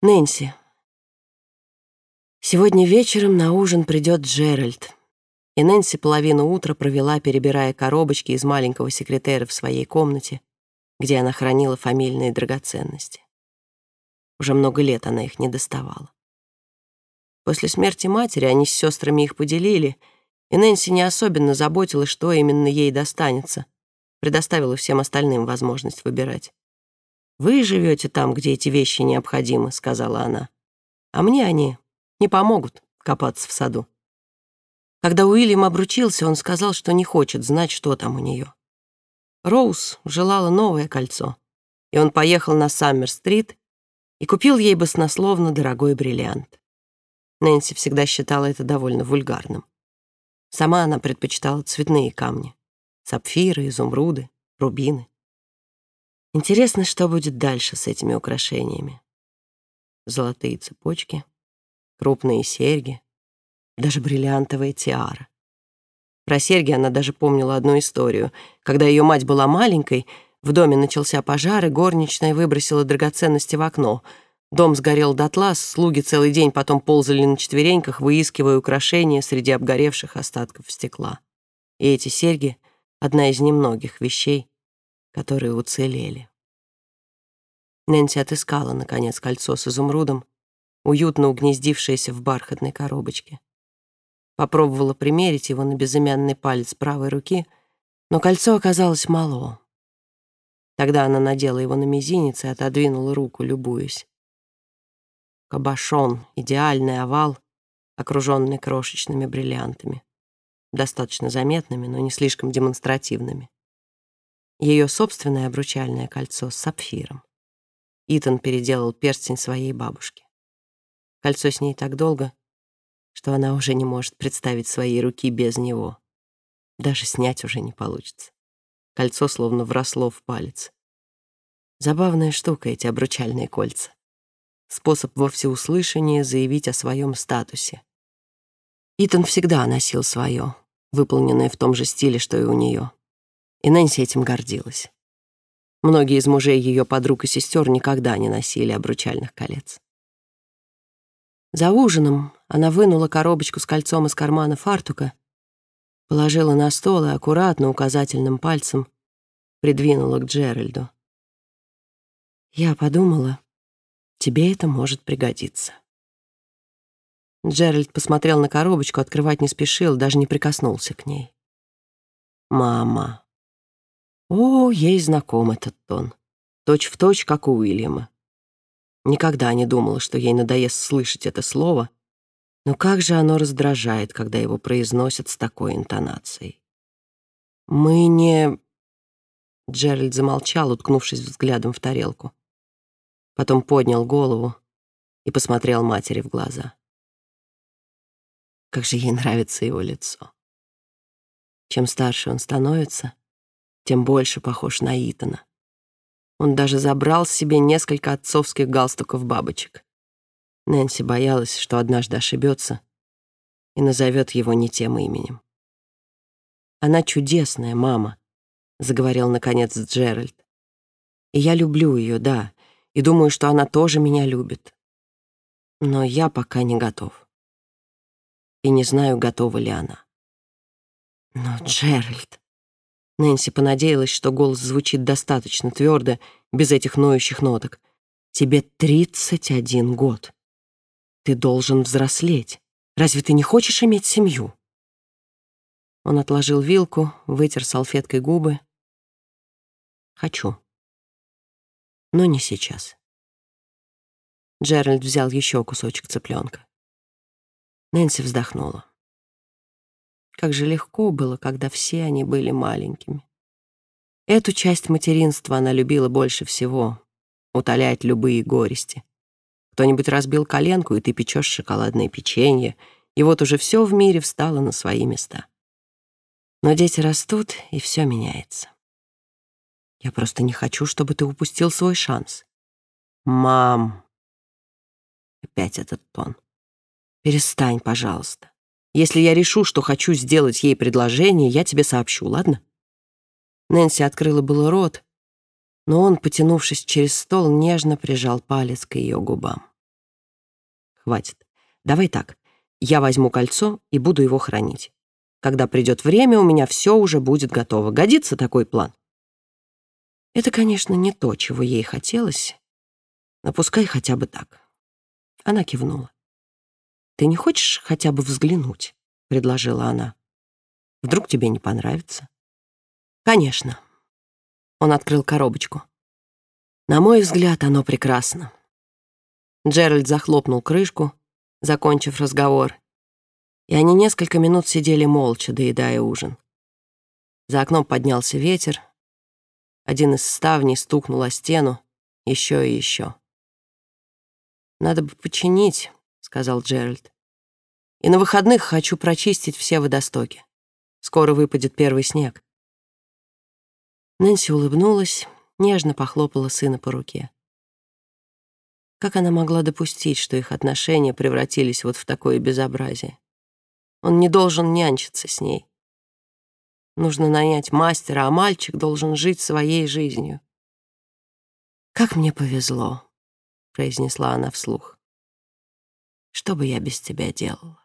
Нэнси. Сегодня вечером на ужин придет Джеральд. И Нэнси половину утра провела, перебирая коробочки из маленького секретера в своей комнате, где она хранила фамильные драгоценности. Уже много лет она их не доставала. После смерти матери они с сестрами их поделили, и Нэнси не особенно заботилась, что именно ей достанется, предоставила всем остальным возможность выбирать. «Вы живете там, где эти вещи необходимы», — сказала она. «А мне они не помогут копаться в саду». Когда Уильям обручился, он сказал, что не хочет знать, что там у нее. Роуз желала новое кольцо, и он поехал на Саммер-стрит и купил ей баснословно дорогой бриллиант. Нэнси всегда считала это довольно вульгарным. Сама она предпочитала цветные камни — сапфиры, изумруды, рубины. Интересно, что будет дальше с этими украшениями. Золотые цепочки, крупные серьги, даже бриллиантовая тиара. Про серьги она даже помнила одну историю. Когда ее мать была маленькой, в доме начался пожар, и горничная выбросила драгоценности в окно. Дом сгорел дотла, слуги целый день потом ползали на четвереньках, выискивая украшения среди обгоревших остатков стекла. И эти серьги — одна из немногих вещей, которые уцелели. Нэнси отыскала, наконец, кольцо с изумрудом, уютно угнездившееся в бархатной коробочке. Попробовала примерить его на безымянный палец правой руки, но кольцо оказалось мало. Тогда она надела его на мизинец и отодвинула руку, любуясь. Кабошон, идеальный овал, окруженный крошечными бриллиантами. Достаточно заметными, но не слишком демонстративными ее собственное обручальное кольцо с сапфиром. Итан переделал перстень своей бабушки. Кольцо с ней так долго, что она уже не может представить своей руки без него. Даже снять уже не получится. Кольцо словно вросло в палец. Забавная штука эти обручальные кольца. Способ во всеуслышание заявить о своем статусе. Итан всегда носил свое, выполненное в том же стиле, что и у нее и Нэнси этим гордилась. Многие из мужей ее подруг и сестер никогда не носили обручальных колец. За ужином она вынула коробочку с кольцом из кармана фартука, положила на стол и аккуратно указательным пальцем придвинула к Джеральду. «Я подумала, тебе это может пригодиться». Джеральд посмотрел на коробочку, открывать не спешил, даже не прикоснулся к ней. «Мама», о, ей знаком этот тон. Точь в точь, как у Уильяма. Никогда не думала, что ей надоест слышать это слово, но как же оно раздражает, когда его произносят с такой интонацией. «Мы не...» Джеральд замолчал, уткнувшись взглядом в тарелку. Потом поднял голову и посмотрел матери в глаза. Как же ей нравится его лицо. Чем старше он становится, тем больше похож на Итана. Он даже забрал себе несколько отцовских галстуков-бабочек. Нэнси боялась, что однажды ошибется и назовет его не тем именем. «Она чудесная мама», — заговорил наконец Джеральд. «И я люблю ее, да, и думаю, что она тоже меня любит. Но я пока не готов. И не знаю, готова ли она». «Но, Джеральд», Нэнси понадеялась, что голос звучит достаточно твердо, без этих ноющих ноток. «Тебе 31 год. Ты должен взрослеть. Разве ты не хочешь иметь семью?» Он отложил вилку, вытер салфеткой губы. «Хочу. Но не сейчас». Джеральд взял еще кусочек цыпленка. Нэнси вздохнула. Как же легко было, когда все они были маленькими. Эту часть материнства она любила больше всего — утолять любые горести. Кто-нибудь разбил коленку, и ты печешь шоколадное печенье, и вот уже все в мире встало на свои места. Но дети растут, и все меняется. Я просто не хочу, чтобы ты упустил свой шанс. Мам. Опять этот тон. Перестань, пожалуйста. Если я решу, что хочу сделать ей предложение, я тебе сообщу, ладно?» Нэнси открыла было рот, но он, потянувшись через стол, нежно прижал палец к ее губам. хватит. Давай так, я возьму кольцо и буду его хранить. Когда придет время, у меня все уже будет готово. Годится такой план?» Это, конечно, не то, чего ей хотелось, но пускай хотя бы так. Она кивнула. «Ты не хочешь хотя бы взглянуть?» — предложила она. «Вдруг тебе не понравится?» «Конечно». Он открыл коробочку. «На мой взгляд, оно прекрасно». Джеральд захлопнул крышку, закончив разговор, и они несколько минут сидели молча, доедая ужин. За окном поднялся ветер, один из ставней стукнул о стену, еще и еще. «Надо бы починить», — сказал Джеральд. «И на выходных хочу прочистить все водостоки. Скоро выпадет первый снег». Нэнси улыбнулась, нежно похлопала сына по руке. Как она могла допустить, что их отношения превратились вот в такое безобразие? Он не должен нянчиться с ней. Нужно нанять мастера, а мальчик должен жить своей жизнью. Как мне повезло произнесла она вслух. Что бы я без тебя делала?